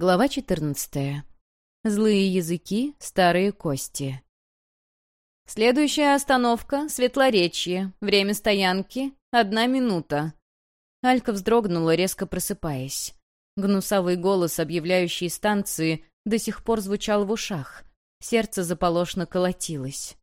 Глава 14. Злые языки, старые кости. Следующая остановка — Светлоречье. Время стоянки — одна минута. Алька вздрогнула, резко просыпаясь. Гнусавый голос, объявляющий станции, до сих пор звучал в ушах. Сердце заполошно колотилось.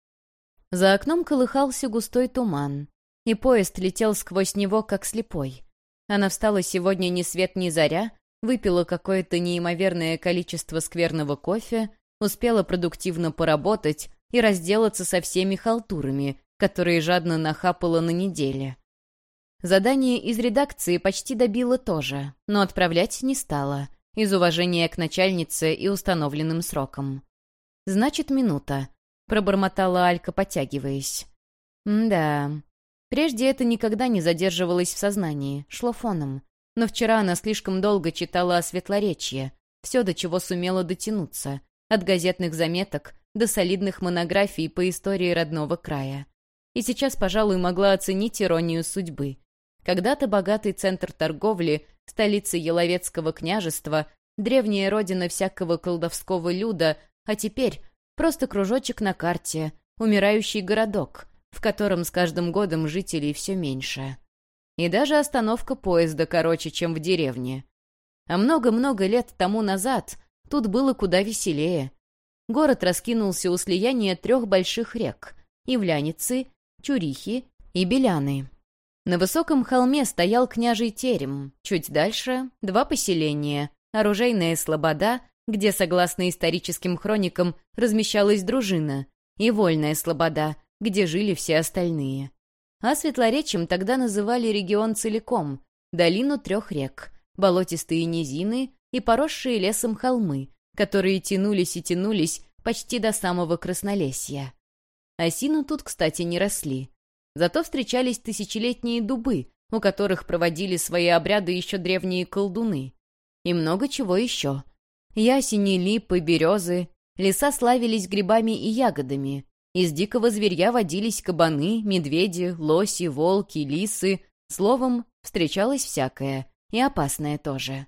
За окном колыхался густой туман, и поезд летел сквозь него, как слепой. Она встала сегодня ни свет ни заря, выпила какое-то неимоверное количество скверного кофе, успела продуктивно поработать и разделаться со всеми халтурами, которые жадно нахапала на неделе. Задание из редакции почти добила тоже, но отправлять не стала, из уважения к начальнице и установленным срокам. «Значит, минута», — пробормотала Алька, потягиваясь. «Да. Прежде это никогда не задерживалось в сознании, шло фоном. Но вчера она слишком долго читала о светлоречье, все, до чего сумела дотянуться, от газетных заметок до солидных монографий по истории родного края. И сейчас, пожалуй, могла оценить иронию судьбы. Когда-то богатый центр торговли, столица Еловецкого княжества, древняя родина всякого колдовского люда, а теперь просто кружочек на карте, умирающий городок, в котором с каждым годом жителей все меньше. И даже остановка поезда короче, чем в деревне. А много-много лет тому назад тут было куда веселее. Город раскинулся у слияния трех больших рек — Ивляницы, Чурихи и Беляны. На высоком холме стоял княжий терем, чуть дальше — два поселения, оружейная слобода, где, согласно историческим хроникам, размещалась дружина, и вольная слобода, где жили все остальные а Светлоречьем тогда называли регион целиком, долину трех рек, болотистые низины и поросшие лесом холмы, которые тянулись и тянулись почти до самого Краснолесья. Осину тут, кстати, не росли. Зато встречались тысячелетние дубы, у которых проводили свои обряды еще древние колдуны. И много чего еще. Ясени, липы, березы. Леса славились грибами и ягодами, из дикого зверья водились кабаны, медведи, лоси, волки, лисы. Словом, встречалось всякое, и опасное тоже.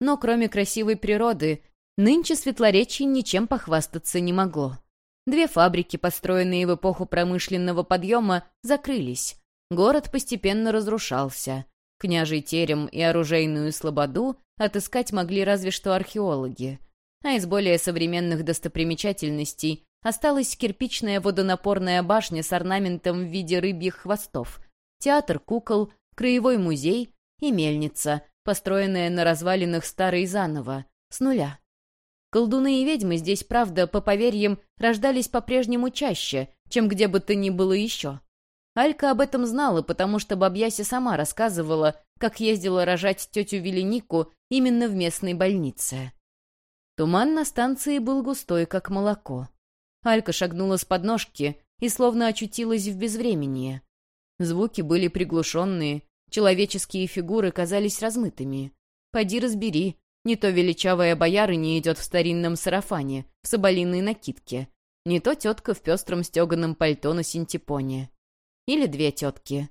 Но кроме красивой природы, нынче Светлоречье ничем похвастаться не могло. Две фабрики, построенные в эпоху промышленного подъема, закрылись. Город постепенно разрушался. Княжий терем и оружейную слободу отыскать могли разве что археологи. А из более современных достопримечательностей осталась кирпичная водонапорная башня с орнаментом в виде рыбьих хвостов, театр кукол, краевой музей и мельница, построенная на развалинах старой заново, с нуля. Колдуны и ведьмы здесь, правда, по поверьям, рождались по-прежнему чаще, чем где бы то ни было еще. Алька об этом знала, потому что Бабьяся сама рассказывала, как ездила рожать тетю Веленику именно в местной больнице. Туман на станции был густой, как молоко. Алька шагнула с подножки и словно очутилась в безвременье. Звуки были приглушенные, человеческие фигуры казались размытыми. Пойди разбери, не то величавая боярыня идет в старинном сарафане, в соболиной накидке, не то тетка в пестром стеганом пальто на синтепоне. Или две тетки.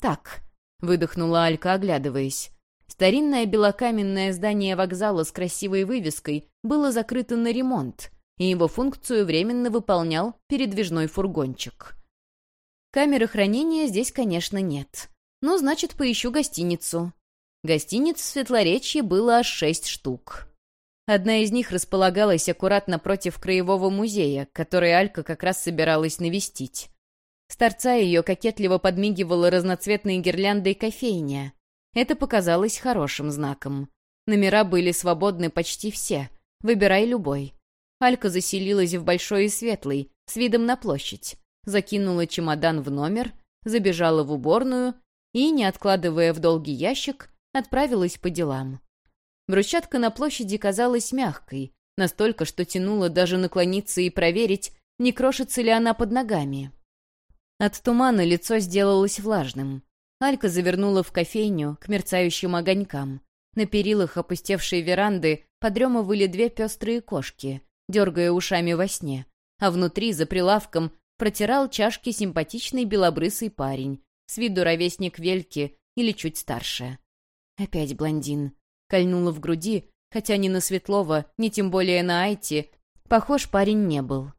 «Так», — выдохнула Алька, оглядываясь. Старинное белокаменное здание вокзала с красивой вывеской было закрыто на ремонт — и его функцию временно выполнял передвижной фургончик. Камеры хранения здесь, конечно, нет. Ну, значит, поищу гостиницу. Гостиниц в Светлоречье было аж шесть штук. Одна из них располагалась аккуратно против Краевого музея, который Алька как раз собиралась навестить. С торца ее кокетливо подмигивала разноцветной гирляндой кофейня. Это показалось хорошим знаком. Номера были свободны почти все. Выбирай любой. Алька заселилась в большой и светлый, с видом на площадь, закинула чемодан в номер, забежала в уборную и, не откладывая в долгий ящик, отправилась по делам. Брусчатка на площади казалась мягкой, настолько, что тянуло даже наклониться и проверить, не крошится ли она под ногами. От тумана лицо сделалось влажным. Алька завернула в кофейню к мерцающим огонькам. На перилах опустевшей веранды подремывали две пестрые кошки, дергая ушами во сне, а внутри, за прилавком, протирал чашки симпатичный белобрысый парень, с виду ровесник Вельки или чуть старше. Опять блондин. Кольнула в груди, хотя ни на Светлова, ни тем более на Айти, похож парень не был.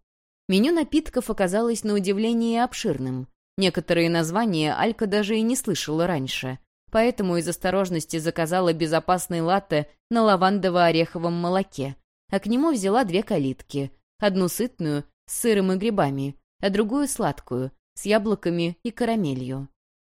Меню напитков оказалось на удивление обширным. Некоторые названия Алька даже и не слышала раньше, поэтому из осторожности заказала безопасный латте на лавандово-ореховом молоке, а к нему взяла две калитки, одну сытную, с сыром и грибами, а другую сладкую, с яблоками и карамелью.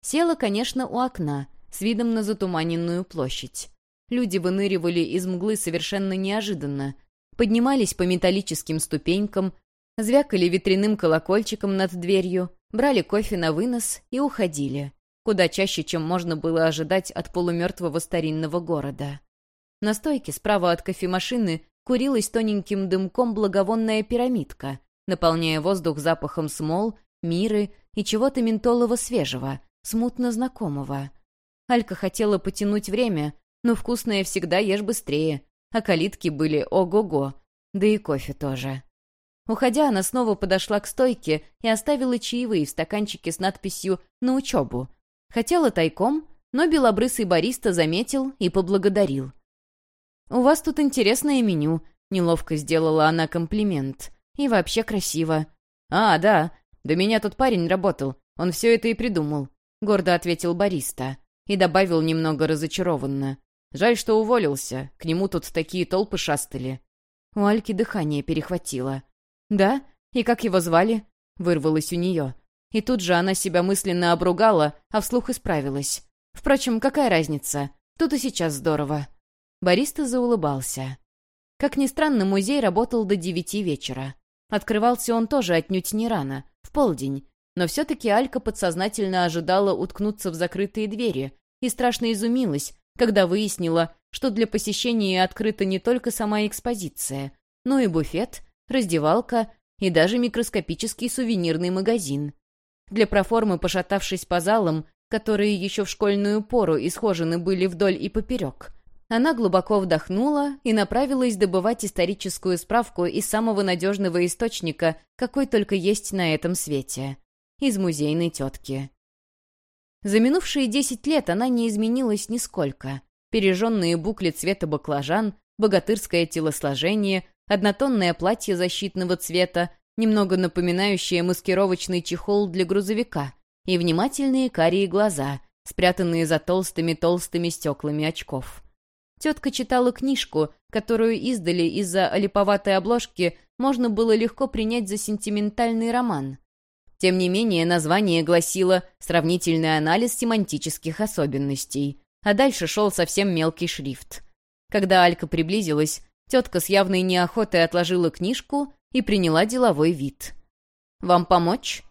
Села, конечно, у окна, с видом на затуманенную площадь. Люди выныривали из мглы совершенно неожиданно, поднимались по металлическим ступенькам, звякали ветряным колокольчиком над дверью, брали кофе на вынос и уходили, куда чаще, чем можно было ожидать от полумертвого старинного города. На стойке справа от кофемашины курилась тоненьким дымком благовонная пирамидка, наполняя воздух запахом смол, миры и чего-то ментолого свежего, смутно знакомого. Алька хотела потянуть время, но вкусное всегда ешь быстрее, а калитки были ого-го, да и кофе тоже. Уходя, она снова подошла к стойке и оставила чаевые в стаканчике с надписью «На учебу». Хотела тайком, но белобрысый бариста заметил и поблагодарил. «У вас тут интересное меню», — неловко сделала она комплимент. «И вообще красиво». «А, да, да меня тут парень работал, он все это и придумал», — гордо ответил бариста. И добавил немного разочарованно. «Жаль, что уволился, к нему тут такие толпы шастали». У Альки дыхание перехватило. «Да? И как его звали?» — вырвалось у нее. И тут же она себя мысленно обругала, а вслух исправилась. Впрочем, какая разница? Тут и сейчас здорово. Бариста заулыбался. Как ни странно, музей работал до девяти вечера. Открывался он тоже отнюдь не рано, в полдень. Но все-таки Алька подсознательно ожидала уткнуться в закрытые двери и страшно изумилась, когда выяснила, что для посещения открыта не только сама экспозиция, но и буфет, раздевалка и даже микроскопический сувенирный магазин. Для проформы, пошатавшись по залам, которые еще в школьную пору исхожены были вдоль и поперек, она глубоко вдохнула и направилась добывать историческую справку из самого надежного источника, какой только есть на этом свете. Из музейной тетки. За минувшие десять лет она не изменилась нисколько. Пережженные букли цвета баклажан, богатырское телосложение, однотонное платье защитного цвета, немного напоминающее маскировочный чехол для грузовика, и внимательные карие глаза, спрятанные за толстыми-толстыми стеклами очков. Тетка читала книжку, которую издали из-за олиповатой обложки можно было легко принять за сентиментальный роман. Тем не менее, название гласило «Сравнительный анализ семантических особенностей», а дальше шел совсем мелкий шрифт. Когда Алька приблизилась, Тетка с явной неохотой отложила книжку и приняла деловой вид. «Вам помочь?»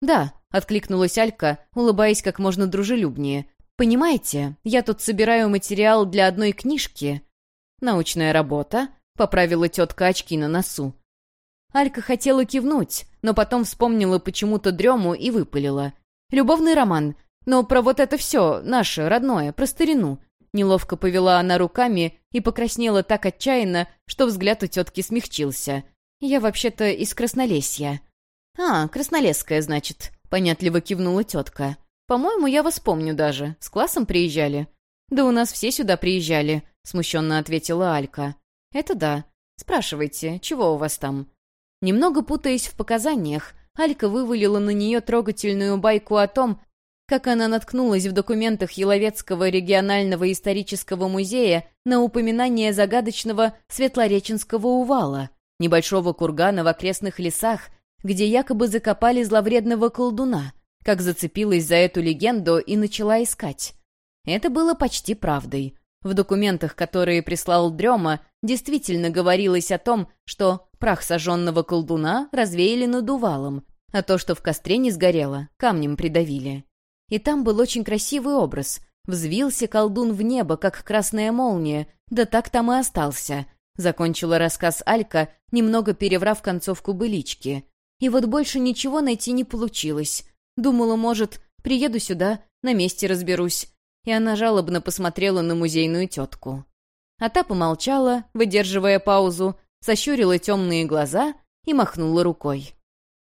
«Да», — откликнулась Алька, улыбаясь как можно дружелюбнее. «Понимаете, я тут собираю материал для одной книжки». «Научная работа», — поправила тетка очки на носу. Алька хотела кивнуть, но потом вспомнила почему-то дрему и выпалила. «Любовный роман, но про вот это все, наше, родное, про старину. Неловко повела она руками и покраснела так отчаянно, что взгляд у тетки смягчился. «Я вообще-то из Краснолесья». «А, Краснолесская, значит», — понятливо кивнула тетка. «По-моему, я вас помню даже. С классом приезжали». «Да у нас все сюда приезжали», — смущенно ответила Алька. «Это да. Спрашивайте, чего у вас там?» Немного путаясь в показаниях, Алька вывалила на нее трогательную байку о том, как она наткнулась в документах Еловецкого регионального исторического музея на упоминание загадочного Светлореченского увала, небольшого кургана в окрестных лесах, где якобы закопали зловредного колдуна, как зацепилась за эту легенду и начала искать. Это было почти правдой. В документах, которые прислал Дрема, действительно говорилось о том, что прах сожженного колдуна развеяли над увалом, а то, что в костре не сгорело, камнем придавили. И там был очень красивый образ. Взвился колдун в небо, как красная молния, да так там и остался. Закончила рассказ Алька, немного переврав концовку былички. И вот больше ничего найти не получилось. Думала, может, приеду сюда, на месте разберусь. И она жалобно посмотрела на музейную тетку. А та помолчала, выдерживая паузу, сощурила темные глаза и махнула рукой.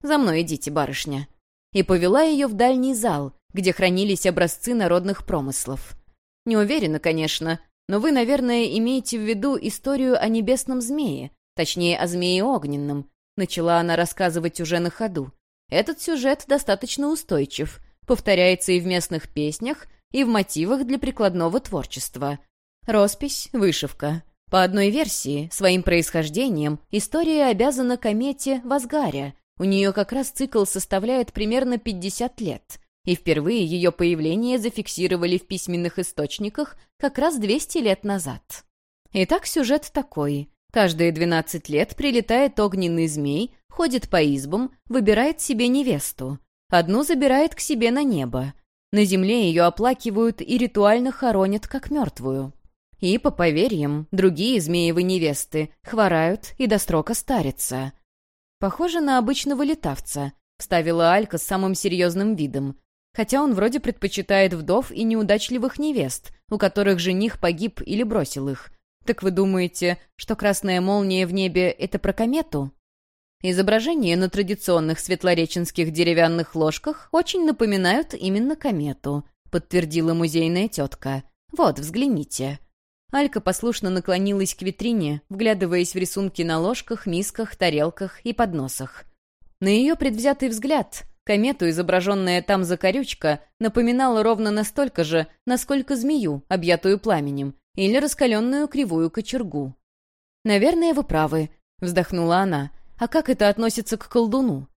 «За мной идите, барышня». И повела ее в дальний зал, где хранились образцы народных промыслов. Не уверена, конечно, Но вы, наверное, имеете в виду историю о небесном змее, точнее, о змее огненном. Начала она рассказывать уже на ходу. Этот сюжет достаточно устойчив, повторяется и в местных песнях, и в мотивах для прикладного творчества. Роспись, вышивка. По одной версии, своим происхождением, история обязана комете Вазгаря. У нее как раз цикл составляет примерно 50 лет. И впервые ее появление зафиксировали в письменных источниках как раз 200 лет назад. Итак, сюжет такой. Каждые 12 лет прилетает огненный змей, ходит по избам, выбирает себе невесту. Одну забирает к себе на небо. На земле ее оплакивают и ритуально хоронят как мертвую. И, по поверьям, другие змеевы невесты хворают и до срока старятся. «Похоже на обычного летавца», — вставила Алька с самым серьезным видом. Хотя он вроде предпочитает вдов и неудачливых невест, у которых жених погиб или бросил их. Так вы думаете, что красная молния в небе — это про комету? Изображения на традиционных светлореченских деревянных ложках очень напоминают именно комету, подтвердила музейная тетка. Вот, взгляните. Алька послушно наклонилась к витрине, вглядываясь в рисунки на ложках, мисках, тарелках и подносах. На ее предвзятый взгляд, комету, изображенная там закорючка, напоминала ровно настолько же, насколько змею, объятую пламенем, или раскаленную кривую кочергу. «Наверное, вы правы», — вздохнула она. «А как это относится к колдуну?»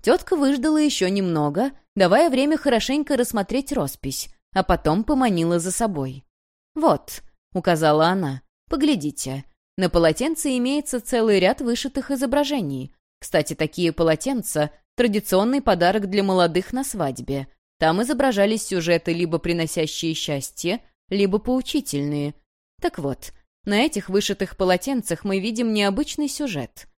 Тетка выждала еще немного, давая время хорошенько рассмотреть роспись, а потом поманила за собой. «Вот», — указала она. «Поглядите. На полотенце имеется целый ряд вышитых изображений. Кстати, такие полотенца — традиционный подарок для молодых на свадьбе. Там изображались сюжеты, либо приносящие счастье, либо поучительные. Так вот, на этих вышитых полотенцах мы видим необычный сюжет.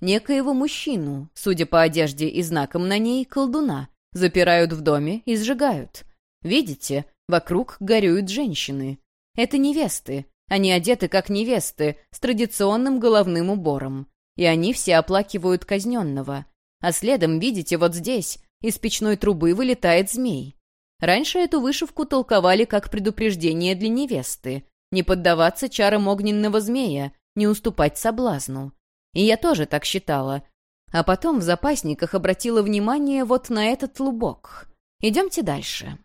Некоего мужчину, судя по одежде и знакам на ней, колдуна, запирают в доме и сжигают. Видите, вокруг горюют женщины. Это невесты. Они одеты как невесты, с традиционным головным убором. И они все оплакивают казненного. А следом, видите, вот здесь, из печной трубы вылетает змей. Раньше эту вышивку толковали как предупреждение для невесты. Не поддаваться чарам огненного змея, не уступать соблазну. И я тоже так считала. А потом в запасниках обратила внимание вот на этот лубок. Идемте дальше.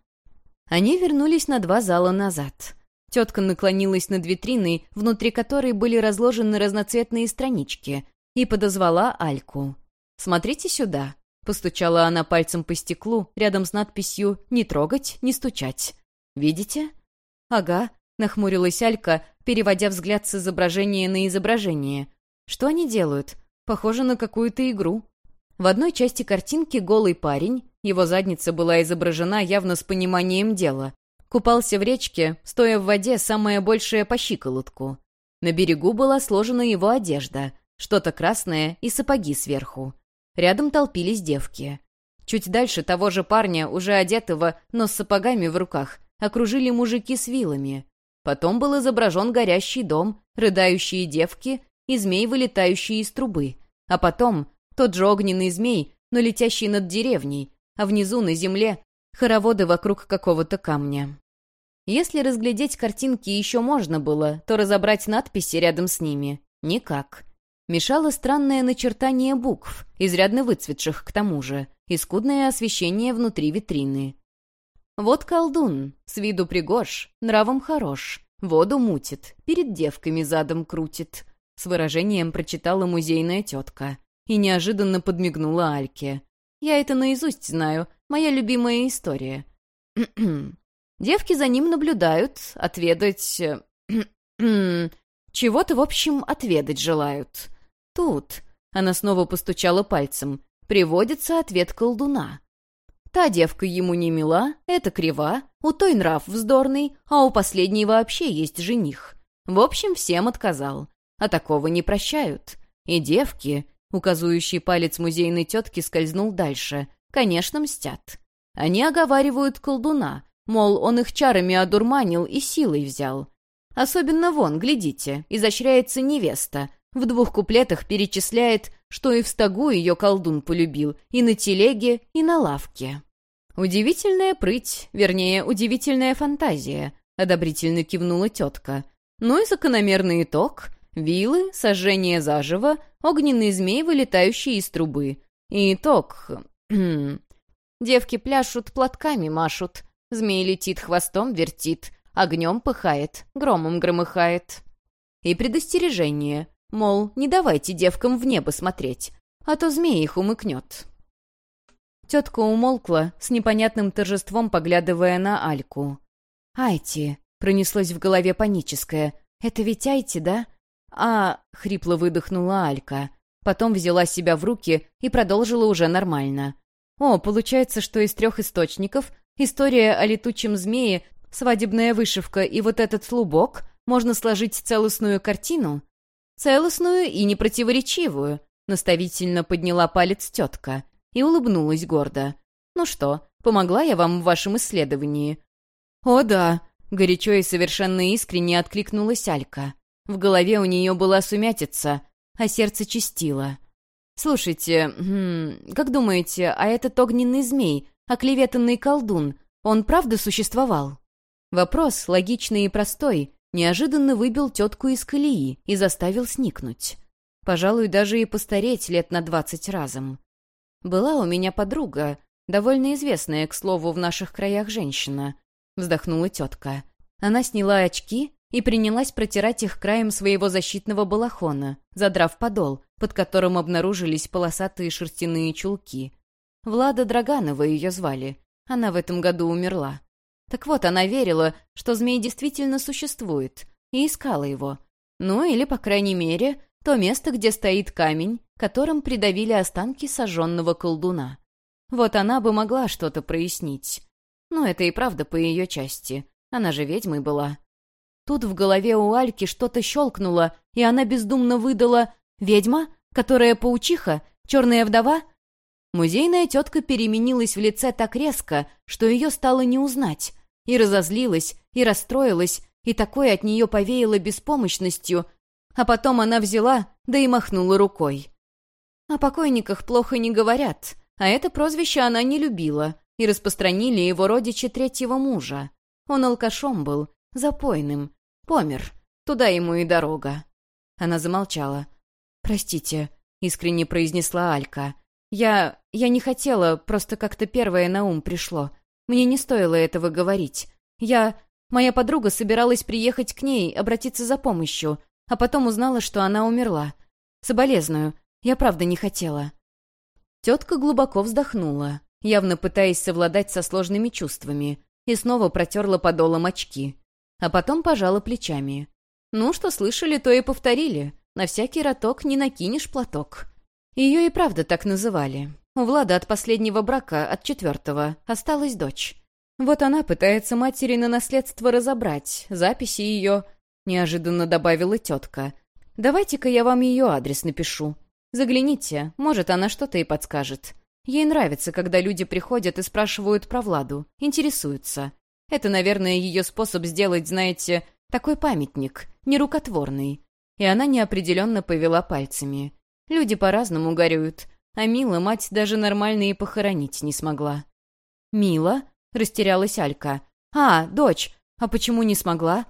Они вернулись на два зала назад. Тетка наклонилась над витриной, внутри которой были разложены разноцветные странички, и подозвала Альку. «Смотрите сюда», — постучала она пальцем по стеклу, рядом с надписью «Не трогать, не стучать». «Видите?» «Ага», — нахмурилась Алька, переводя взгляд с изображения на изображение. «Что они делают? Похоже на какую-то игру». В одной части картинки голый парень, его задница была изображена явно с пониманием дела, Купался в речке, стоя в воде самое большее по щиколотку. На берегу была сложена его одежда, что-то красное и сапоги сверху. Рядом толпились девки. Чуть дальше того же парня, уже одетого, но с сапогами в руках, окружили мужики с вилами. Потом был изображен горящий дом, рыдающие девки и змей, вылетающий из трубы. А потом тот же огненный змей, но летящий над деревней, а внизу на земле хороводы вокруг какого-то камня. Если разглядеть картинки еще можно было, то разобрать надписи рядом с ними — никак. Мешало странное начертание букв, изрядно выцветших к тому же, и скудное освещение внутри витрины. Вот колдун, с виду пригож, нравом хорош, воду мутит, перед девками задом крутит. С выражением прочитала музейная тетка и неожиданно подмигнула Альке. «Я это наизусть знаю, моя любимая история. Девки за ним наблюдают, отведать... Э, чего-то, в общем, отведать желают. Тут, она снова постучала пальцем, приводится ответ колдуна. Та девка ему не мила, это крива, у той нрав вздорный, а у последней вообще есть жених. В общем, всем отказал. А такого не прощают. И девки, указывающий палец музейной тетки скользнул дальше, конечно, мстят. Они оговаривают колдуна, мол, он их чарами одурманил и силой взял. Особенно вон, глядите, изощряется невеста. В двух куплетах перечисляет, что и в стогу ее колдун полюбил, и на телеге, и на лавке. «Удивительная прыть, вернее, удивительная фантазия», — одобрительно кивнула тетка. Ну и закономерный итог — вилы, сожжение заживо, огненный змей, вылетающий из трубы. И итог... Девки пляшут, платками машут. Змей летит, хвостом вертит, огнем пыхает, громом громыхает. И предостережение, мол, не давайте девкам в небо смотреть, а то змей их умыкнет. Тетка умолкла, с непонятным торжеством поглядывая на Альку. «Айти!» — пронеслось в голове паническое. «Это ведь Айти, да?» «А...» — хрипло выдохнула Алька. Потом взяла себя в руки и продолжила уже нормально. «О, получается, что из трех источников история о летучем змее, свадебная вышивка и вот этот лубок можно сложить целостную картину?» «Целостную и непротиворечивую», — наставительно подняла палец тетка и улыбнулась гордо. «Ну что, помогла я вам в вашем исследовании?» «О да!» — горячо и совершенно искренне откликнулась Алька. В голове у нее была сумятица, а сердце чистило. «Слушайте, хм, как думаете, а этот огненный змей, оклеветанный колдун, он правда существовал?» Вопрос, логичный и простой, неожиданно выбил тетку из колеи и заставил сникнуть. Пожалуй, даже и постареть лет на двадцать разом. Была у меня подруга, довольно известная, к слову, в наших краях женщина. Вздохнула тетка. Она сняла очки и принялась протирать их краем своего защитного балахона, задрав подол, под которым обнаружились полосатые шерстяные чулки. Влада Драганова ее звали. Она в этом году умерла. Так вот, она верила, что змей действительно существует, и искала его. Ну, или, по крайней мере, то место, где стоит камень, которым придавили останки сожженного колдуна. Вот она бы могла что-то прояснить. Но это и правда по ее части. Она же ведьмой была. Тут в голове у Альки что-то щелкнуло, и она бездумно выдала «Ведьма? Которая паучиха? Черная вдова?» Музейная тетка переменилась в лице так резко, что ее стало не узнать. И разозлилась, и расстроилась, и такое от нее повеяло беспомощностью, а потом она взяла, да и махнула рукой. О покойниках плохо не говорят, а это прозвище она не любила, и распространили его родичи третьего мужа. Он алкашом был, запойным, помер, туда ему и дорога. Она замолчала. «Простите», — искренне произнесла Алька. «Я... я не хотела, просто как-то первое на ум пришло. Мне не стоило этого говорить. Я... Моя подруга собиралась приехать к ней, обратиться за помощью, а потом узнала, что она умерла. Соболезную. Я правда не хотела». Тетка глубоко вздохнула, явно пытаясь совладать со сложными чувствами, и снова протерла подолом очки. А потом пожала плечами. «Ну, что слышали, то и повторили. На всякий роток не накинешь платок». Ее и правда так называли. У Влада от последнего брака, от четвертого, осталась дочь. Вот она пытается матери на наследство разобрать, записи ее, — неожиданно добавила тетка. «Давайте-ка я вам ее адрес напишу. Загляните, может, она что-то и подскажет. Ей нравится, когда люди приходят и спрашивают про Владу, интересуются. Это, наверное, ее способ сделать, знаете, такой памятник, нерукотворный». И она неопределенно повела пальцами. Люди по-разному горюют, а Мила мать даже нормально и похоронить не смогла. «Мила?» — растерялась Алька. «А, дочь, а почему не смогла?»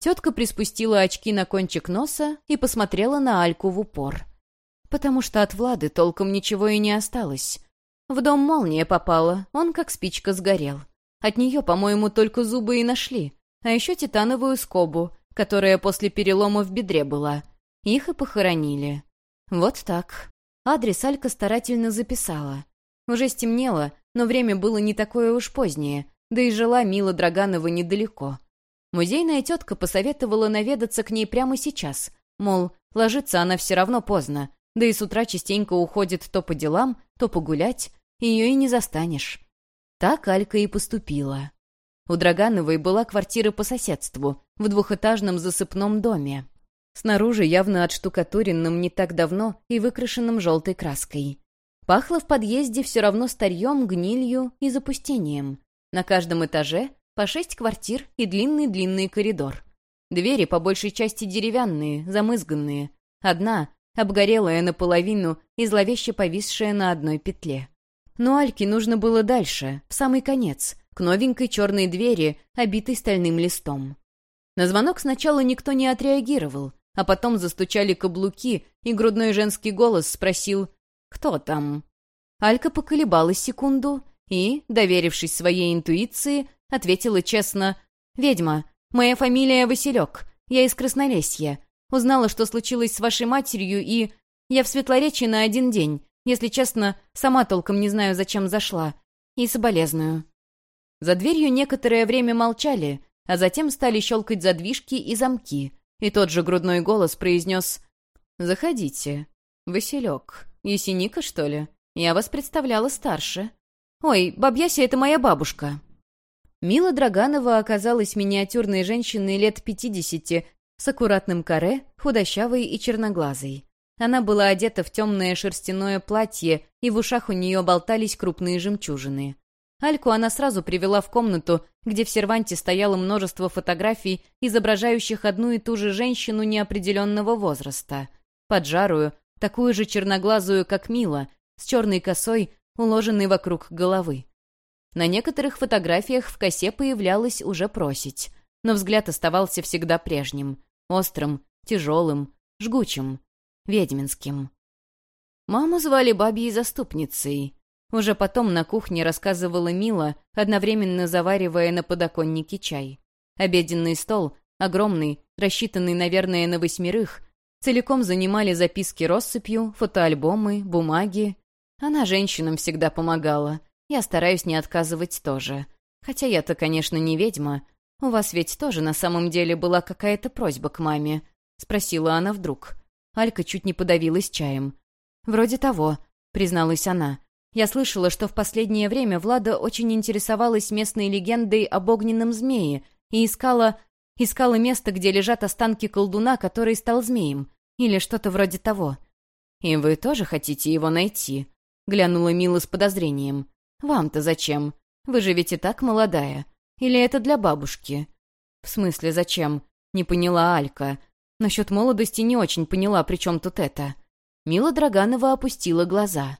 Тетка приспустила очки на кончик носа и посмотрела на Альку в упор. Потому что от Влады толком ничего и не осталось. В дом молния попала, он как спичка сгорел. От нее, по-моему, только зубы и нашли. А еще титановую скобу, которая после перелома в бедре была. Их и похоронили. Вот так. Адрес Алька старательно записала. Уже стемнело, но время было не такое уж позднее, да и жила Мила Драганова недалеко. Музейная тетка посоветовала наведаться к ней прямо сейчас, мол, ложиться она все равно поздно, да и с утра частенько уходит то по делам, то погулять, ее и не застанешь. Так Алька и поступила. У Драгановой была квартира по соседству, в двухэтажном засыпном доме. Снаружи явно отштукатуренным не так давно и выкрашенным желтой краской. Пахло в подъезде все равно старьем, гнилью и запустением. На каждом этаже по шесть квартир и длинный-длинный коридор. Двери по большей части деревянные, замызганные. Одна, обгорелая наполовину и зловеще повисшая на одной петле. Но Альке нужно было дальше, в самый конец, к новенькой черной двери, обитой стальным листом. На звонок сначала никто не отреагировал, а потом застучали каблуки, и грудной женский голос спросил «Кто там?». Алька поколебалась секунду и, доверившись своей интуиции, ответила честно «Ведьма, моя фамилия Василек, я из Краснолесья. Узнала, что случилось с вашей матерью, и... Я в Светлоречии на один день. Если честно, сама толком не знаю, зачем зашла. И соболезную». За дверью некоторое время молчали, а затем стали щелкать задвижки и замки, и тот же грудной голос произнес «Заходите. Василек. Есеника, что ли? Я вас представляла старше. Ой, бабьяся — это моя бабушка». Мила Драганова оказалась миниатюрной женщиной лет пятидесяти, с аккуратным каре, худощавой и черноглазой. Она была одета в темное шерстяное платье, и в ушах у нее болтались крупные жемчужины. Альку она сразу привела в комнату, где в серванте стояло множество фотографий, изображающих одну и ту же женщину неопределенного возраста. Поджарую, такую же черноглазую, как Мила, с черной косой, уложенной вокруг головы. На некоторых фотографиях в косе появлялась уже просить, но взгляд оставался всегда прежним, острым, тяжелым, жгучим, ведьминским. Маму звали бабьей заступницей, уже потом на кухне рассказывала Мила, одновременно заваривая на подоконнике чай. Обеденный стол, огромный, рассчитанный, наверное, на восьмерых, целиком занимали записки россыпью, фотоальбомы, бумаги. Она женщинам всегда помогала. Я стараюсь не отказывать тоже. Хотя я-то, конечно, не ведьма. У вас ведь тоже на самом деле была какая-то просьба к маме? Спросила она вдруг. Алька чуть не подавилась чаем. «Вроде того», — призналась она. Я слышала, что в последнее время Влада очень интересовалась местной легендой об огненном змее и искала... искала место, где лежат останки колдуна, который стал змеем. Или что-то вроде того. «И вы тоже хотите его найти?» — глянула Мила с подозрением. «Вам-то зачем? Вы же ведь и так молодая. Или это для бабушки?» «В смысле, зачем?» — не поняла Алька. Насчет молодости не очень поняла, при чем тут это. Мила Драганова опустила глаза.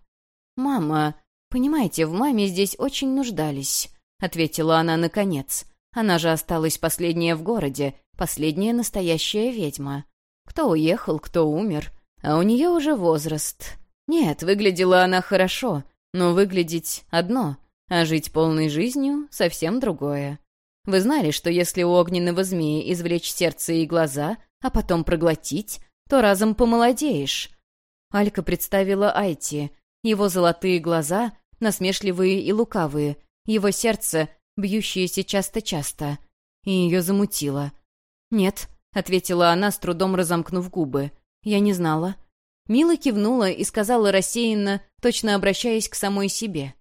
«Мама, понимаете, в маме здесь очень нуждались», — ответила она наконец. «Она же осталась последняя в городе, последняя настоящая ведьма. Кто уехал, кто умер, а у нее уже возраст. Нет, выглядела она хорошо, но выглядеть одно, а жить полной жизнью — совсем другое. Вы знали, что если у огненного змея извлечь сердце и глаза, а потом проглотить, то разом помолодеешь?» Алька представила Айти, его золотые глаза, насмешливые и лукавые, его сердце, бьющееся часто-часто. И ее замутило. «Нет», — ответила она, с трудом разомкнув губы. «Я не знала». Мила кивнула и сказала рассеянно, точно обращаясь к самой себе.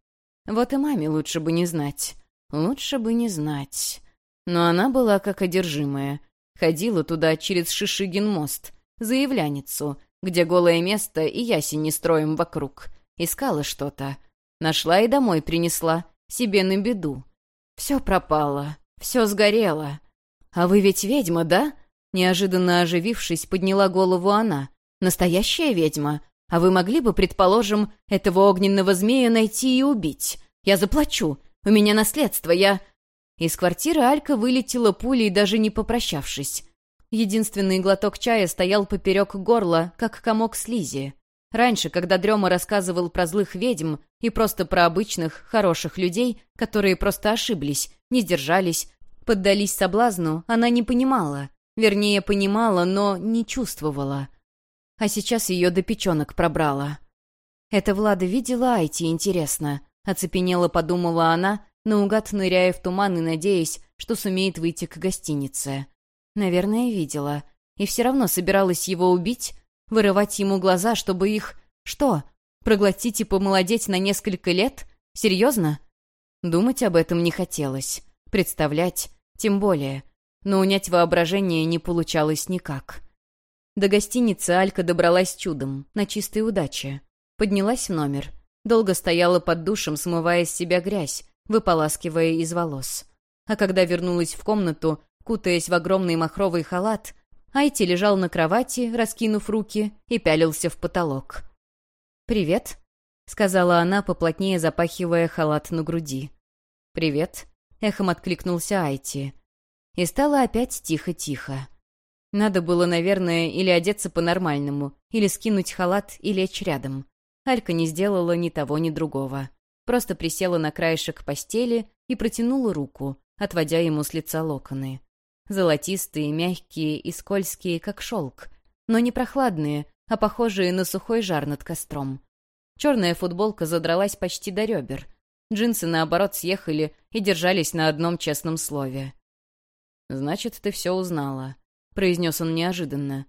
«Вот и маме лучше бы не знать. Лучше бы не знать». Но она была как одержимая. Ходила туда через Шишигин мост, за являницу, где голое место и ясень не строим вокруг. Искала что-то. Нашла и домой принесла. Себе на беду. Все пропало. Все сгорело. А вы ведь ведьма, да? Неожиданно оживившись, подняла голову она. Настоящая ведьма? А вы могли бы, предположим, этого огненного змея найти и убить? Я заплачу. У меня наследство, я...» Из квартиры Алька вылетела пулей, даже не попрощавшись. Единственный глоток чая стоял поперек горла, как комок слизи. Раньше, когда Дрема рассказывал про злых ведьм и просто про обычных, хороших людей, которые просто ошиблись, не сдержались, поддались соблазну, она не понимала. Вернее, понимала, но не чувствовала. А сейчас ее до печенок пробрала. «Это Влада видела Айти, интересно?» Оцепенела, подумала она, наугад ныряя в туман и надеясь, что сумеет выйти к гостинице. Наверное, видела. И все равно собиралась его убить, Вырывать ему глаза, чтобы их... Что? Проглотить и помолодеть на несколько лет? Серьезно? Думать об этом не хотелось. Представлять тем более. Но унять воображение не получалось никак. До гостиницы Алька добралась чудом, на чистой удаче. Поднялась в номер. Долго стояла под душем, смывая с себя грязь, выполаскивая из волос. А когда вернулась в комнату, кутаясь в огромный махровый халат, Айти лежал на кровати, раскинув руки, и пялился в потолок. «Привет», — сказала она, поплотнее запахивая халат на груди. «Привет», — эхом откликнулся Айти. И стало опять тихо-тихо. Надо было, наверное, или одеться по-нормальному, или скинуть халат и лечь рядом. Алька не сделала ни того, ни другого. Просто присела на краешек постели и протянула руку, отводя ему с лица локоны. Золотистые, мягкие и скользкие, как шелк, но не прохладные, а похожие на сухой жар над костром. Черная футболка задралась почти до ребер. Джинсы, наоборот, съехали и держались на одном честном слове. «Значит, ты все узнала», — произнес он неожиданно.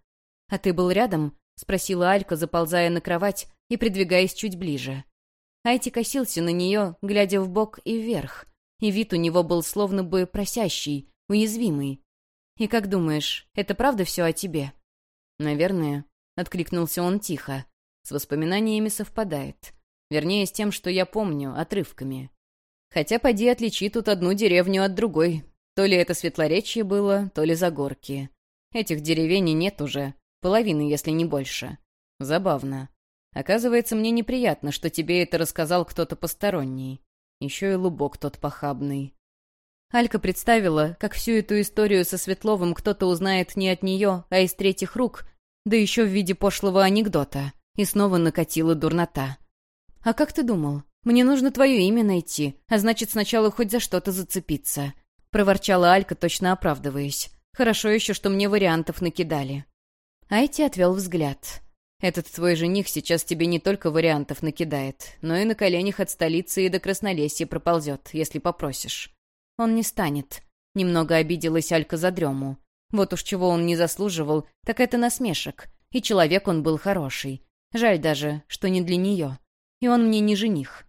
«А ты был рядом?» — спросила Алька, заползая на кровать и придвигаясь чуть ближе. Айти косился на нее, глядя в бок и вверх, и вид у него был словно бы просящий, уязвимый. «И как думаешь, это правда все о тебе?» «Наверное», — откликнулся он тихо. «С воспоминаниями совпадает. Вернее, с тем, что я помню, отрывками. Хотя поди отличи тут одну деревню от другой, то ли это Светлоречье было, то ли Загорки. Этих деревень нет уже, половины, если не больше. Забавно. Оказывается, мне неприятно, что тебе это рассказал кто-то посторонний. Еще и лубок тот похабный. Алька представила, как всю эту историю со Светловым кто-то узнает не от нее, а из третьих рук, да еще в виде пошлого анекдота, и снова накатила дурнота. «А как ты думал? Мне нужно твое имя найти, а значит, сначала хоть за что-то зацепиться. — проворчала Алька, точно оправдываясь. «Хорошо еще, что мне вариантов накидали». Айти отвел взгляд. «Этот твой жених сейчас тебе не только вариантов накидает, но и на коленях от столицы и до Краснолесья проползет, если попросишь». «Он не станет». Немного обиделась Алька за дрему. Вот уж чего он не заслуживал, так это насмешек. И человек он был хороший. Жаль даже, что не для нее. И он мне не жених.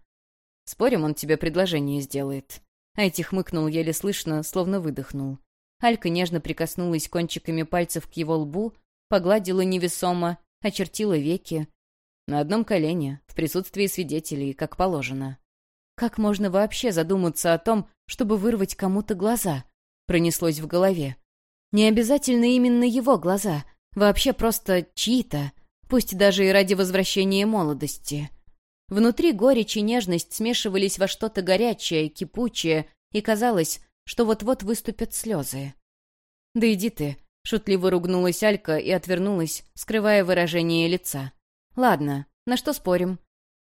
Спорим, он тебе предложение сделает. Айти хмыкнул еле слышно, словно выдохнул. Алька нежно прикоснулась кончиками пальцев к его лбу, погладила невесомо, очертила веки. На одном колене, в присутствии свидетелей, как положено. «Как можно вообще задуматься о том, чтобы вырвать кому-то глаза?» Пронеслось в голове. «Не обязательно именно его глаза, вообще просто чьи-то, пусть даже и ради возвращения молодости». Внутри горечь и нежность смешивались во что-то горячее, кипучее, и казалось, что вот-вот выступят слезы. «Да иди ты», — шутливо ругнулась Алька и отвернулась, скрывая выражение лица. «Ладно, на что спорим?»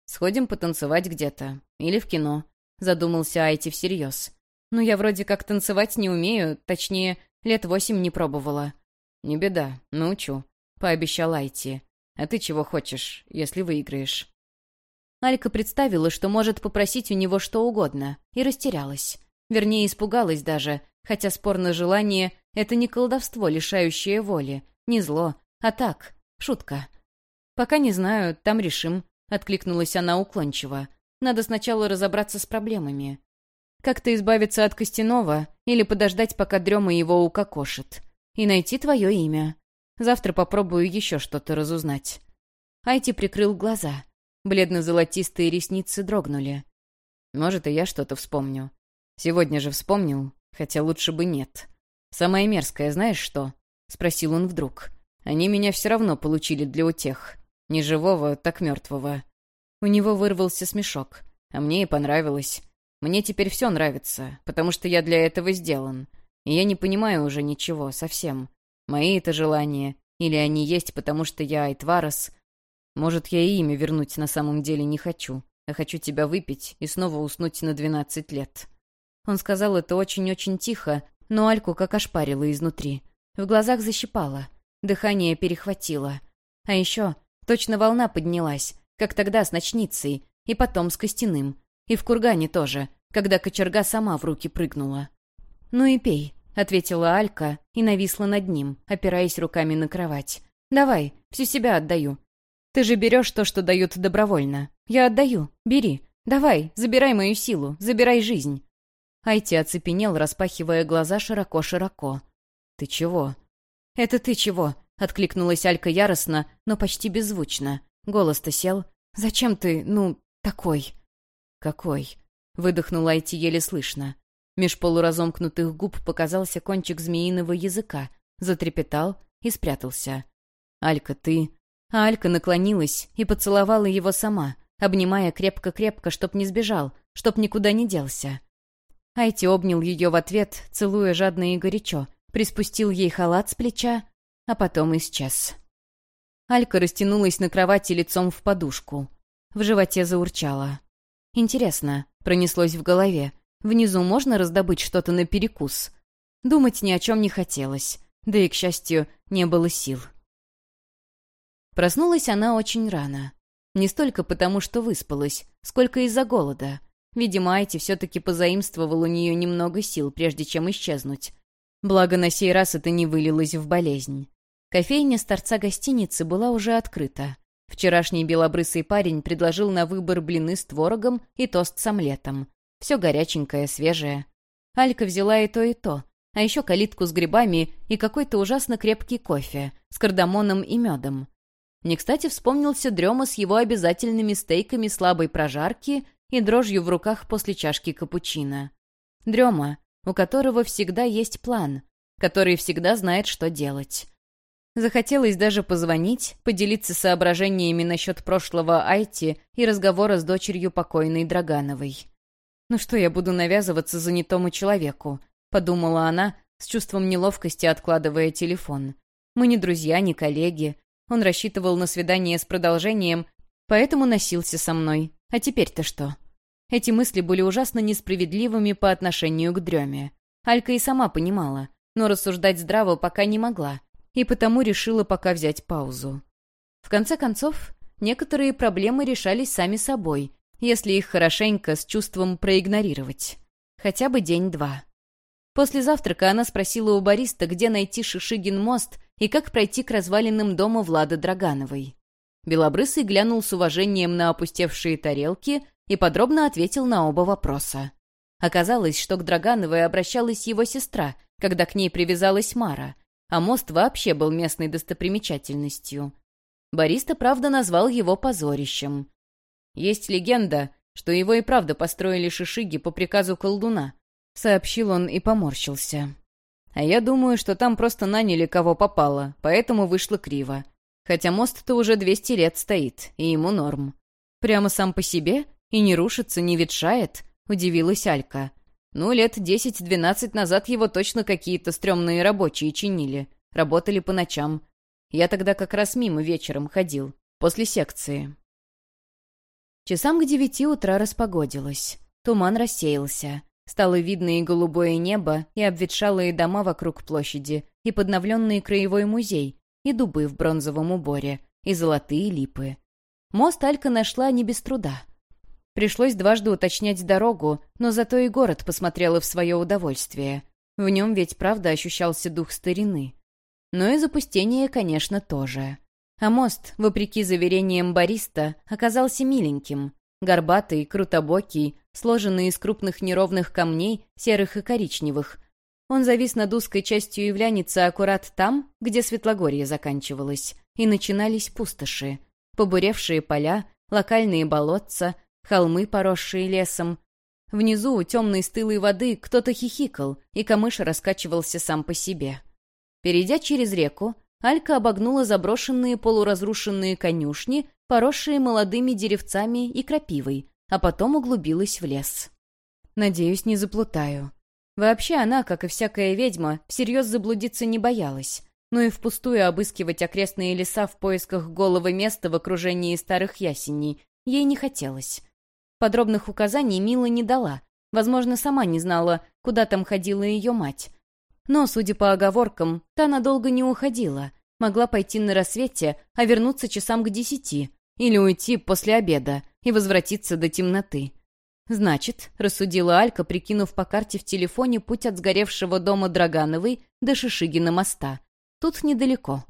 «Сходим потанцевать где-то. Или в кино», — задумался Айти всерьез. «Ну, я вроде как танцевать не умею, точнее, лет восемь не пробовала». «Не беда, научу», — пообещал Айти. «А ты чего хочешь, если выиграешь?» Алька представила, что может попросить у него что угодно, и растерялась. Вернее, испугалась даже, хотя спорно желание — это не колдовство, лишающее воли, не зло, а так, шутка. «Пока не знаю, там решим», — откликнулась она уклончиво. «Надо сначала разобраться с проблемами. Как-то избавиться от Костянова или подождать, пока дрема его укокошит. И найти твое имя. Завтра попробую еще что-то разузнать». Айти прикрыл глаза. Бледно-золотистые ресницы дрогнули. Может, и я что-то вспомню. Сегодня же вспомнил, хотя лучше бы нет. Самое мерзкое знаешь что? Спросил он вдруг. Они меня все равно получили для утех. Не живого, так мертвого. У него вырвался смешок. А мне и понравилось. Мне теперь все нравится, потому что я для этого сделан. И я не понимаю уже ничего, совсем. Мои это желания, или они есть, потому что я Айтварос, может, я и имя вернуть на самом деле не хочу, а хочу тебя выпить и снова уснуть на двенадцать лет». Он сказал это очень-очень тихо, но Альку как ошпарило изнутри. В глазах защипало, дыхание перехватило. А еще точно волна поднялась, как тогда с ночницей, и потом с костяным. И в кургане тоже, когда кочерга сама в руки прыгнула. «Ну и пей», — ответила Алька и нависла над ним, опираясь руками на кровать. «Давай, всю себя отдаю. Ты же берешь то, что дают добровольно. Я отдаю. Бери. Давай, забирай мою силу, забирай жизнь». Айти оцепенел, распахивая глаза широко-широко. «Ты чего?» «Это ты чего?» — откликнулась Алька яростно, но почти беззвучно. Голос-то сел. «Зачем ты, ну, такой?» «Какой?» — выдохнул Айти еле слышно. Меж полуразомкнутых губ показался кончик змеиного языка, затрепетал и спрятался. «Алька, ты...» А Алька наклонилась и поцеловала его сама, обнимая крепко-крепко, чтоб не сбежал, чтоб никуда не делся. Айти обнял ее в ответ, целуя жадно и горячо, приспустил ей халат с плеча, а потом исчез. Алька растянулась на кровати лицом в подушку. В животе заурчала. «Интересно», — пронеслось в голове, «внизу можно раздобыть что-то на перекус?» Думать ни о чем не хотелось, да и, к счастью, не было сил. Проснулась она очень рано. Не столько потому, что выспалась, сколько из-за голода. Видимо, Айти все-таки позаимствовал у нее немного сил, прежде чем исчезнуть. Благо, на сей раз это не вылилось в болезнь. Кофейня с торца гостиницы была уже открыта. Вчерашний белобрысый парень предложил на выбор блины с творогом и тост с омлетом. Все горяченькое, свежее. Алька взяла и то, и то. А еще калитку с грибами и какой-то ужасно крепкий кофе с кардамоном и медом. Не кстати вспомнился Дрема с его обязательными стейками слабой прожарки и дрожью в руках после чашки капучино. Дрема, у которого всегда есть план, который всегда знает, что делать. Захотелось даже позвонить, поделиться соображениями насчет прошлого Айти и разговора с дочерью покойной Драгановой. «Ну что я буду навязываться занятому человеку?» — подумала она, с чувством неловкости откладывая телефон. «Мы не друзья, не коллеги, он рассчитывал на свидание с продолжением, поэтому носился со мной. А теперь-то что? Эти мысли были ужасно несправедливыми по отношению к дреме. Алька и сама понимала, но рассуждать здраво пока не могла, и потому решила пока взять паузу. В конце концов, некоторые проблемы решались сами собой, если их хорошенько с чувством проигнорировать. Хотя бы день-два. После завтрака она спросила у бариста, где найти Шишигин мост и как пройти к развалинам дома Влады Драгановой. Белобрысый глянул с уважением на опустевшие тарелки и подробно ответил на оба вопроса. Оказалось, что к Драгановой обращалась его сестра, когда к ней привязалась Мара, а мост вообще был местной достопримечательностью. Бариста, правда, назвал его позорищем. Есть легенда, что его и правда построили шишиги по приказу колдуна, — сообщил он и поморщился. «А я думаю, что там просто наняли кого попало, поэтому вышло криво. Хотя мост-то уже 200 лет стоит, и ему норм. Прямо сам по себе? И не рушится, не ветшает?» — удивилась Алька. «Ну, лет 10-12 назад его точно какие-то стрёмные рабочие чинили. Работали по ночам. Я тогда как раз мимо вечером ходил, после секции». Часам к девяти утра распогодилось. Туман рассеялся. Стало видно и голубое небо, и обветшалые дома вокруг площади, и подновленный краевой музей, и дубы в бронзовом уборе, и золотые липы. Мост Алька нашла не без труда. Пришлось дважды уточнять дорогу, но зато и город посмотрела в свое удовольствие. В нем ведь правда ощущался дух старины. Но и запустение, конечно, тоже. А мост, вопреки заверениям бариста, оказался миленьким. Горбатый, крутобокий, сложенный из крупных неровных камней, серых и коричневых. Он завис над узкой частью являницы аккурат там, где Светлогорье заканчивалось, и начинались пустоши. Побуревшие поля, локальные болотца, холмы, поросшие лесом. Внизу у темной стылой воды кто-то хихикал, и камыш раскачивался сам по себе. Перейдя через реку, Алька обогнула заброшенные полуразрушенные конюшни, поросшие молодыми деревцами и крапивой, а потом углубилась в лес. Надеюсь, не заплутаю. Вообще она, как и всякая ведьма, всерьез заблудиться не боялась, но и впустую обыскивать окрестные леса в поисках голого места в окружении старых ясеней ей не хотелось. Подробных указаний Мила не дала, возможно, сама не знала, куда там ходила ее мать. Но, судя по оговоркам, та надолго не уходила, могла пойти на рассвете, а вернуться часам к десяти, или уйти после обеда, и возвратиться до темноты. «Значит», — рассудила Алька, прикинув по карте в телефоне путь от сгоревшего дома Драгановой до Шишигина моста. «Тут недалеко».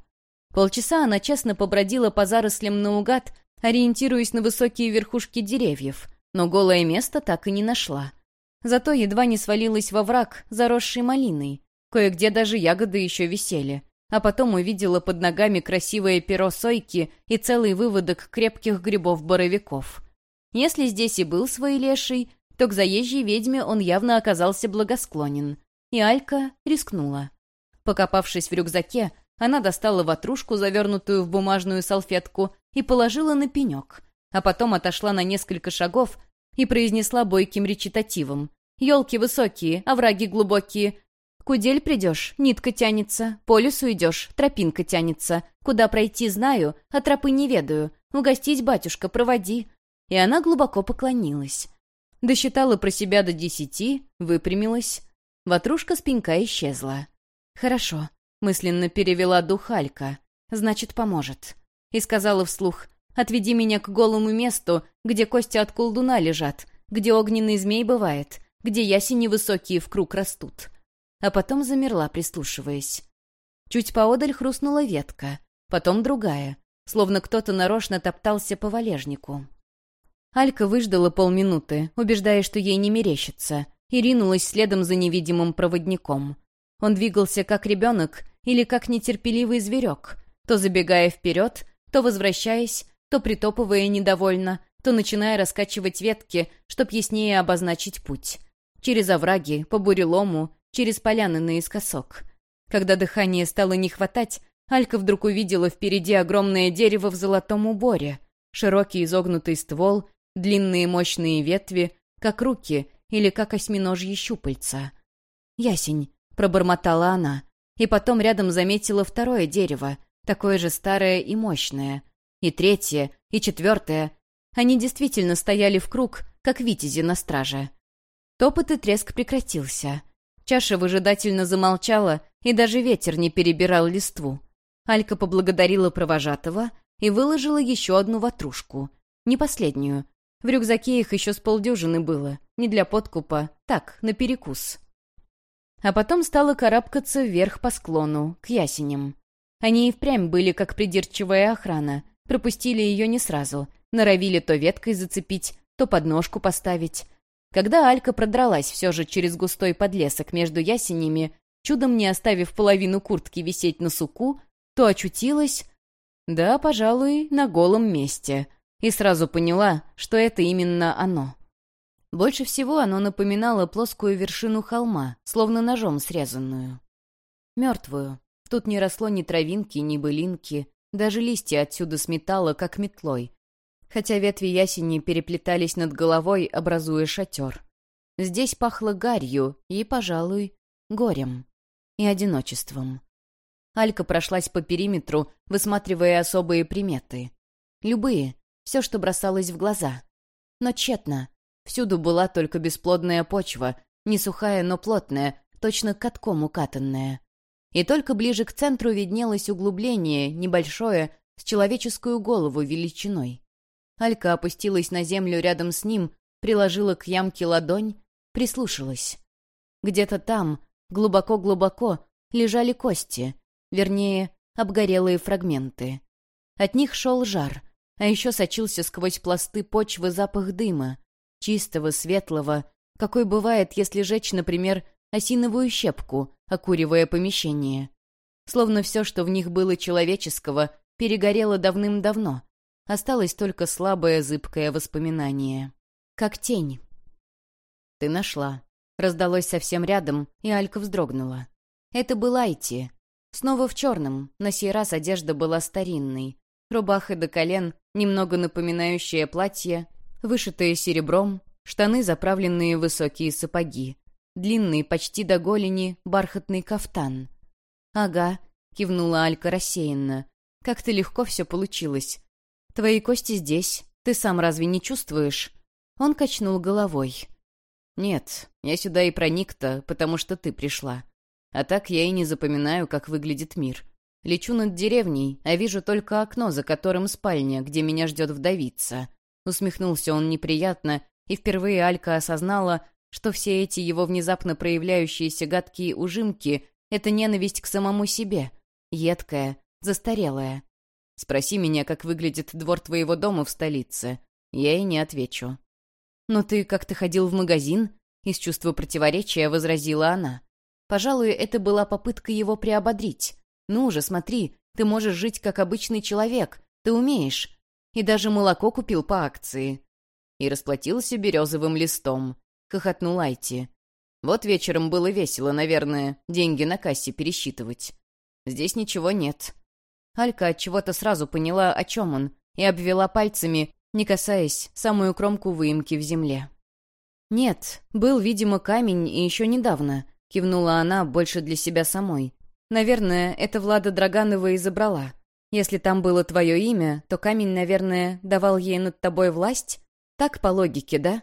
Полчаса она честно побродила по зарослям наугад, ориентируясь на высокие верхушки деревьев, но голое место так и не нашла. Зато едва не свалилась во враг, заросший малиной. Кое-где даже ягоды еще висели а потом увидела под ногами красивое перо сойки и целый выводок крепких грибов-боровиков. Если здесь и был свой леший, то к заезжей ведьме он явно оказался благосклонен. И Алька рискнула. Покопавшись в рюкзаке, она достала ватрушку, завернутую в бумажную салфетку, и положила на пенек, а потом отошла на несколько шагов и произнесла бойким речитативом Елки высокие, овраги глубокие. Кудель придешь, нитка тянется, по лесу идешь, тропинка тянется. Куда пройти знаю, а тропы не ведаю. Угостить, батюшка, проводи». И она глубоко поклонилась. Досчитала про себя до десяти, выпрямилась. Ватрушка с пенька исчезла. «Хорошо», — мысленно перевела дух Алька. «Значит, поможет». И сказала вслух, «Отведи меня к голому месту, где кости от колдуна лежат, где огненный змей бывает, где ясени высокие в круг растут». А потом замерла, прислушиваясь. Чуть поодаль хрустнула ветка, потом другая, словно кто-то нарочно топтался по валежнику. Алька выждала полминуты, убеждая, что ей не мерещится, и ринулась следом за невидимым проводником. Он двигался как ребенок или как нетерпеливый зверек, то забегая вперед, то возвращаясь, то притопывая недовольно, то начиная раскачивать ветки, чтоб яснее обозначить путь. Через овраги, по бурелому, через поляны наискосок. Когда дыхание стало не хватать, Алька вдруг увидела впереди огромное дерево в золотом уборе, широкий изогнутый ствол, длинные мощные ветви, как руки или как осьминожьи щупальца. «Ясень», — пробормотала она, и потом рядом заметила второе дерево, такое же старое и мощное. И третье, и четвертое. Они действительно стояли в круг, как витязи на страже. Топот и треск прекратился. Чаша выжидательно замолчала, и даже ветер не перебирал листву. Алька поблагодарила провожатого и выложила еще одну ватрушку. Не последнюю, в рюкзаке их еще с полдюжины было. Не для подкупа, так, на перекус. А потом стала карабкаться вверх по склону, к ясеням. Они и впрямь были как придирчивая охрана. Пропустили ее не сразу. Норовили то веткой зацепить, то подножку поставить. Когда Алька продралась все же через густой подлесок между ясенями, чудом не оставив половину куртки висеть на суку, то очутилась... Да, пожалуй, на голом месте — и сразу поняла, что это именно оно. Больше всего оно напоминало плоскую вершину холма, словно ножом срезанную. Мертвую. Тут не росло ни травинки, ни былинки, даже листья отсюда сметало, как метлой. Хотя ветви ясени переплетались над головой, образуя шатер. Здесь пахло гарью и, пожалуй, горем и одиночеством. Алька прошлась по периметру, высматривая особые приметы. Любые, все, что бросалось в глаза. Но тщетно. Всюду была только бесплодная почва, не сухая, но плотная, точно катком укатанная. И только ближе к центру виднелось углубление, небольшое, с человеческую голову величиной. Алька опустилась на землю рядом с ним, приложила к ямке ладонь, прислушалась. Где-то там, глубоко-глубоко, лежали кости, вернее, обгорелые фрагменты. От них шел жар — а еще сочился сквозь пласты почвы запах дыма, чистого, светлого, какой бывает, если жечь, например, осиновую щепку, окуривая помещение. Словно все, что в них было человеческого, перегорело давным-давно. Осталось только слабое зыбкое воспоминание. Как тень. «Ты нашла». Раздалось совсем рядом, и Алька вздрогнула. Это был Айти. Снова в черном, на сей раз одежда была старинной. Рубаха до колен, немного напоминающее платье, вышитое серебром, штаны, заправленные в высокие сапоги, длинный, почти до голени, бархатный кафтан. «Ага», — кивнула Алька рассеянно. «Как-то легко все получилось. Твои кости здесь. Ты сам разве не чувствуешь?» Он качнул головой. «Нет, я сюда и проник-то, потому что ты пришла. А так я и не запоминаю, как выглядит мир. Лечу над деревней, а вижу только окно, за которым спальня, где меня ждет вдовица. Усмехнулся он неприятно, и впервые Алька осознала, что все эти его внезапно проявляющиеся гадкие ужимки — это ненависть к самому себе, едкая, застарелая. Спроси меня, как выглядит двор твоего дома в столице. Я и не отвечу. «Но ты как-то ходил в магазин?» — из чувства противоречия возразила она. Пожалуй, это была попытка его приободрить. «Ну же, смотри, ты можешь жить как обычный человек, ты умеешь. И даже молоко купил по акции». И расплатился березовым листом. Хохотнул Айти. Вот вечером было весело, наверное, деньги на кассе пересчитывать. Здесь ничего нет. Алька от чего-то сразу поняла, о чем он, и обвела пальцами, не касаясь, самую кромку выемки в земле. «Нет, был, видимо, камень и еще недавно», — кивнула она больше для себя самой. «Наверное, это Влада Драганова и забрала. Если там было твое имя, то камень, наверное, давал ей над тобой власть? Так по логике, да?»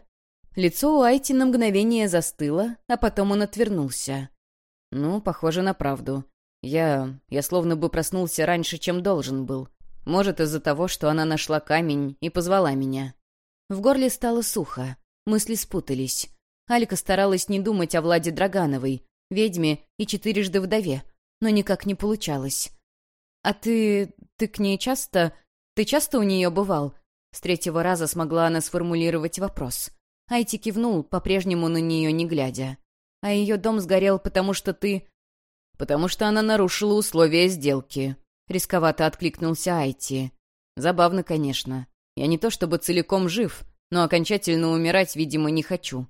Лицо у Айти на мгновение застыло, а потом он отвернулся. «Ну, похоже на правду. Я... я словно бы проснулся раньше, чем должен был. Может, из-за того, что она нашла камень и позвала меня». В горле стало сухо. Мысли спутались. Алька старалась не думать о Владе Драгановой, ведьме и четырежды вдове, но никак не получалось. «А ты... ты к ней часто... ты часто у нее бывал?» С третьего раза смогла она сформулировать вопрос. Айти кивнул, по-прежнему на нее не глядя. «А ее дом сгорел, потому что ты...» «Потому что она нарушила условия сделки», — рисковато откликнулся Айти. «Забавно, конечно. Я не то чтобы целиком жив, но окончательно умирать, видимо, не хочу.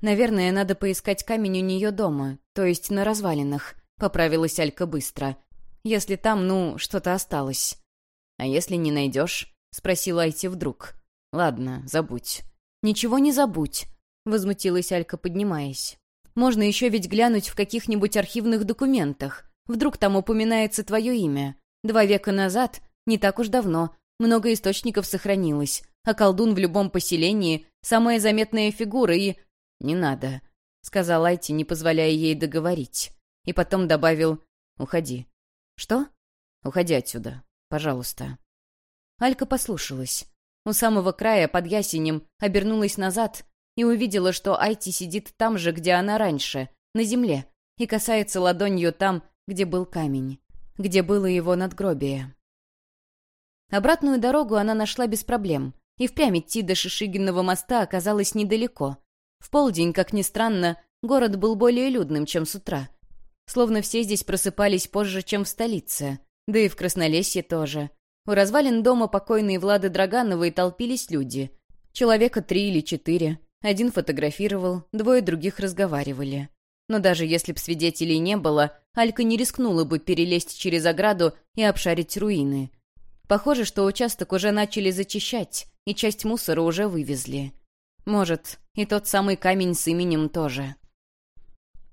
Наверное, надо поискать камень у нее дома, то есть на развалинах, поправилась Алька быстро. Если там, ну, что-то осталось. А если не найдешь? Спросила Айти вдруг. Ладно, забудь. Ничего не забудь, возмутилась Алька, поднимаясь. Можно еще ведь глянуть в каких-нибудь архивных документах. Вдруг там упоминается твое имя. Два века назад, не так уж давно, много источников сохранилось а колдун в любом поселении — самая заметная фигура и... «Не надо», — сказал Айти, не позволяя ей договорить. И потом добавил «Уходи». «Что?» «Уходи отсюда, пожалуйста». Алька послушалась. У самого края, под ясенем, обернулась назад и увидела, что Айти сидит там же, где она раньше, на земле, и касается ладонью там, где был камень, где было его надгробие. Обратную дорогу она нашла без проблем. И впрямь идти до Шишигинного моста оказалось недалеко. В полдень, как ни странно, город был более людным, чем с утра. Словно все здесь просыпались позже, чем в столице. Да и в Краснолесье тоже. У развалин дома покойной Влады Драгановой толпились люди. Человека три или четыре. Один фотографировал, двое других разговаривали. Но даже если б свидетелей не было, Алька не рискнула бы перелезть через ограду и обшарить руины. Похоже, что участок уже начали зачищать, и часть мусора уже вывезли. Может, и тот самый камень с именем тоже.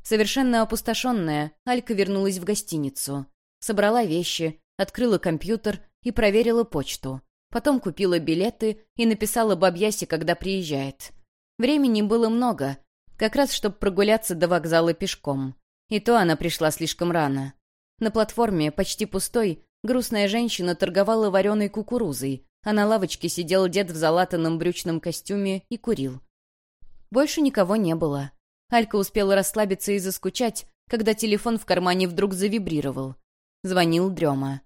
Совершенно опустошенная, Алька вернулась в гостиницу. Собрала вещи, открыла компьютер и проверила почту. Потом купила билеты и написала бабьясе, когда приезжает. Времени было много, как раз чтобы прогуляться до вокзала пешком. И то она пришла слишком рано. На платформе, почти пустой, грустная женщина торговала вареной кукурузой, а на лавочке сидел дед в залатанном брючном костюме и курил. Больше никого не было. Алька успела расслабиться и заскучать, когда телефон в кармане вдруг завибрировал. Звонил Дрема.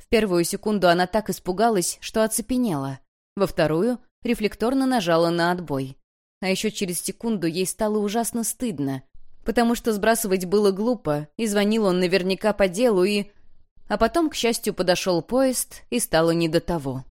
В первую секунду она так испугалась, что оцепенела. Во вторую рефлекторно нажала на отбой. А еще через секунду ей стало ужасно стыдно, потому что сбрасывать было глупо, и звонил он наверняка по делу, и... А потом, к счастью, подошел поезд, и стало не до того.